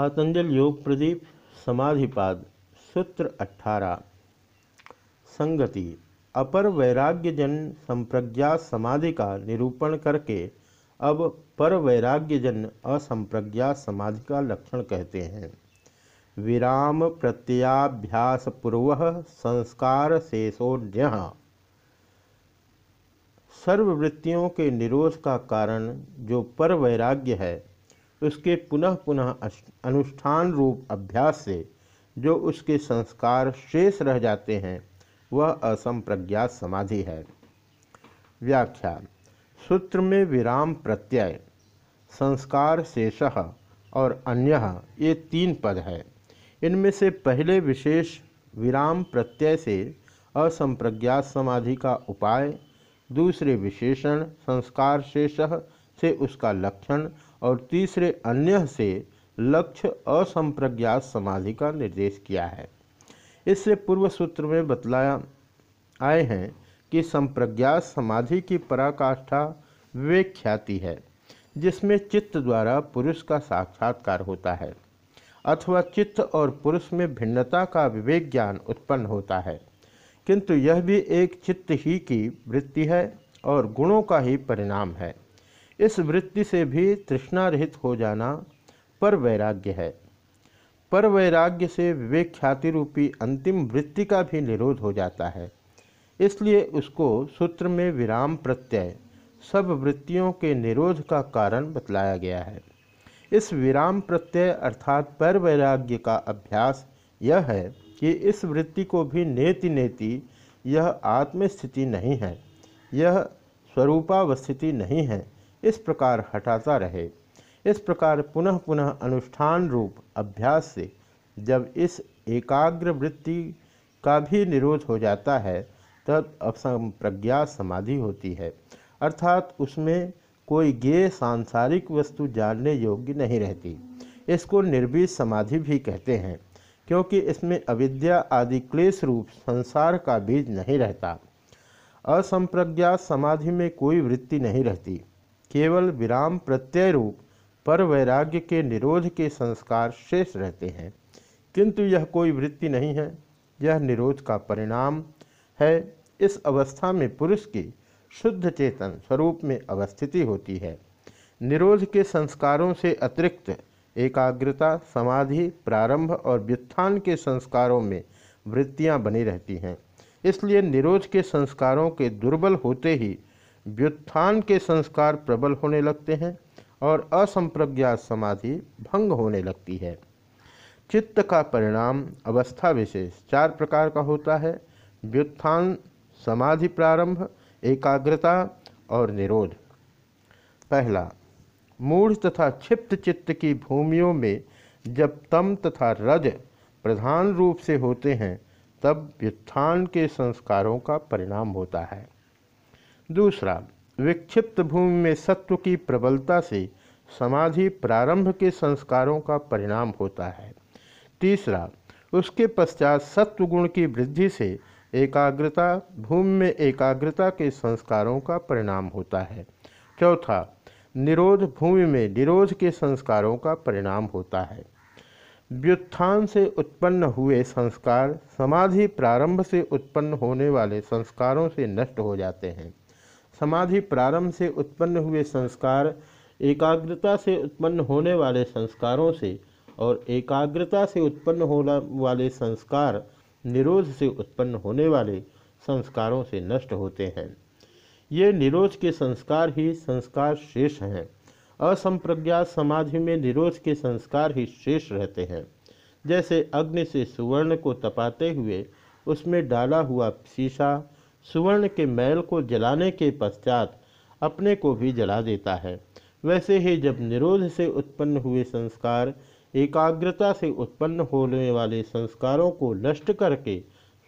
पातंजल योग प्रदीप, समाधिपाद, सूत्र अठारह संगति, अपर वैराग्यजन संप्रज्ञा समाधि का निरूपण करके अब पर वैराग्यजन असंप्रज्ञा समाधि का लक्षण कहते हैं। विराम प्रत्याभ्यास पूर्व संस्कार शेषोन्य सर्ववृत्तियों के निरोध का कारण जो पर वैराग्य है उसके पुनः पुनः अनुष्ठान रूप अभ्यास से जो उसके संस्कार शेष रह जाते हैं, वह असंप्रज्ञात समाधि है। व्याख्या, सूत्र में विराम प्रत्यय, संस्कार शेष और अन्य, ये तीन पद है। इनमें से पहले विशेष विराम प्रत्यय से असंप्रज्ञात समाधि का उपाय, दूसरे विशेषण, संस्कार शेष से उसका लक्षण और तीसरे अन्य से लक्ष्य असंप्रज्ञात समाधि का निर्देश किया है। इससे पूर्व सूत्र में बतलाया, आए हैं कि संप्रज्ञात समाधि की पराकाष्ठा विवेक ख्याति है, जिसमें चित्त द्वारा पुरुष का साक्षात्कार होता है, अथवा चित्त और पुरुष में भिन्नता का विवेक ज्ञान उत्पन्न होता है। किंतु यह भी एक चित्त ही की वृत्ति है और गुणों का ही परिणाम है। इस वृत्ति से भी तृष्णा रहित हो जाना पर वैराग्य है। पर वैराग्य से विवेक ख्याति रूपी अंतिम वृत्ति का भी निरोध हो जाता है। इसलिए उसको सूत्र में विराम प्रत्यय, सब वृत्तियों के निरोध का कारण बतलाया गया है। इस विराम प्रत्यय अर्थात पर वैराग्य का अभ्यास यह है कि इस वृत्ति को भी नेति नेति, यह आत्मस्थिति नहीं है, यह स्वरूपावस्थिति नहीं है इस प्रकार हटाता रहे। इस प्रकार पुनः पुनः अनुष्ठान रूप अभ्यास से जब इस एकाग्र वृत्ति का भी निरोध हो जाता है, तब असंप्रज्ञा समाधि होती है। अर्थात उसमें कोई गे सांसारिक वस्तु जानने योग्य नहीं रहती। इसको निर्बीज समाधि भी कहते हैं, क्योंकि इसमें अविद्या आदि क्लेश रूप संसार का बीज नहीं रहता। असंप्रज्ञात समाधि में कोई वृत्ति नहीं रहती। केवल विराम प्रत्यय रूप पर वैराग्य के निरोध के संस्कार शेष रहते हैं। किंतु यह कोई वृत्ति नहीं है। यह निरोध का परिणाम है। इस अवस्था में पुरुष की शुद्ध चेतन स्वरूप में अवस्थिति होती है। निरोध के संस्कारों से अतिरिक्त एकाग्रता, समाधि, प्रारंभ और व्युत्थान के संस्कारों में वृत्तियाँ बनी रहती हैं। इसलिए निरोध के संस्कारों के दुर्बल होते ही व्युत्थान के संस्कार प्रबल होने लगते हैं और असंप्रज्ञात समाधि भंग होने लगती है। चित्त का परिणाम अवस्था विशेष चार प्रकार का होता है। व्युत्थान, समाधि प्रारंभ, एकाग्रता और निरोध। पहला, मूढ़ तथा क्षिप्त चित्त की भूमियों में जब तम तथा रज प्रधान रूप से होते हैं, तब व्युत्थान के संस्कारों का परिणाम होता है। दूसरा, विक्षिप्त भूमि में सत्व की प्रबलता से समाधि प्रारंभ के संस्कारों का परिणाम होता है। तीसरा, उसके पश्चात सत्व गुण की वृद्धि से एकाग्रता, भूमि में एकाग्रता के संस्कारों का परिणाम होता है। चौथा, निरोध भूमि में निरोध के संस्कारों का परिणाम होता है। व्युत्थान से उत्पन्न हुए संस्कार समाधि प्रारंभ से उत्पन्न होने वाले संस्कारों से नष्ट हो जाते हैं। समाधि प्रारंभ से उत्पन्न हुए संस्कार, एकाग्रता से उत्पन्न होने वाले संस्कारों से और एकाग्रता से उत्पन्न होने वाले संस्कार, निरोध से उत्पन्न होने वाले संस्कारों से नष्ट होते हैं। ये निरोध के संस्कार ही संस्कार शेष हैं। असंप्रज्ञात समाधि में निरोध के संस्कार ही शेष रहते हैं। जैसे अग्नि से सुवर्ण को तपाते हुए उसमें डाला हुआ शीशा सुवर्ण के मैल को जलाने के पश्चात अपने को भी जला देता है। वैसे ही जब निरोध से उत्पन्न हुए संस्कार एकाग्रता से उत्पन्न होने वाले संस्कारों को नष्ट करके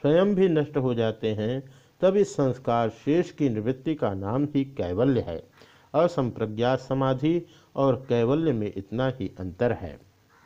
स्वयं भी नष्ट हो जाते हैं, तब इस संस्कार शेष की निवृत्ति का नाम ही कैवल्य है। असंप्रज्ञात समाधि और कैवल्य में इतना ही अंतर है।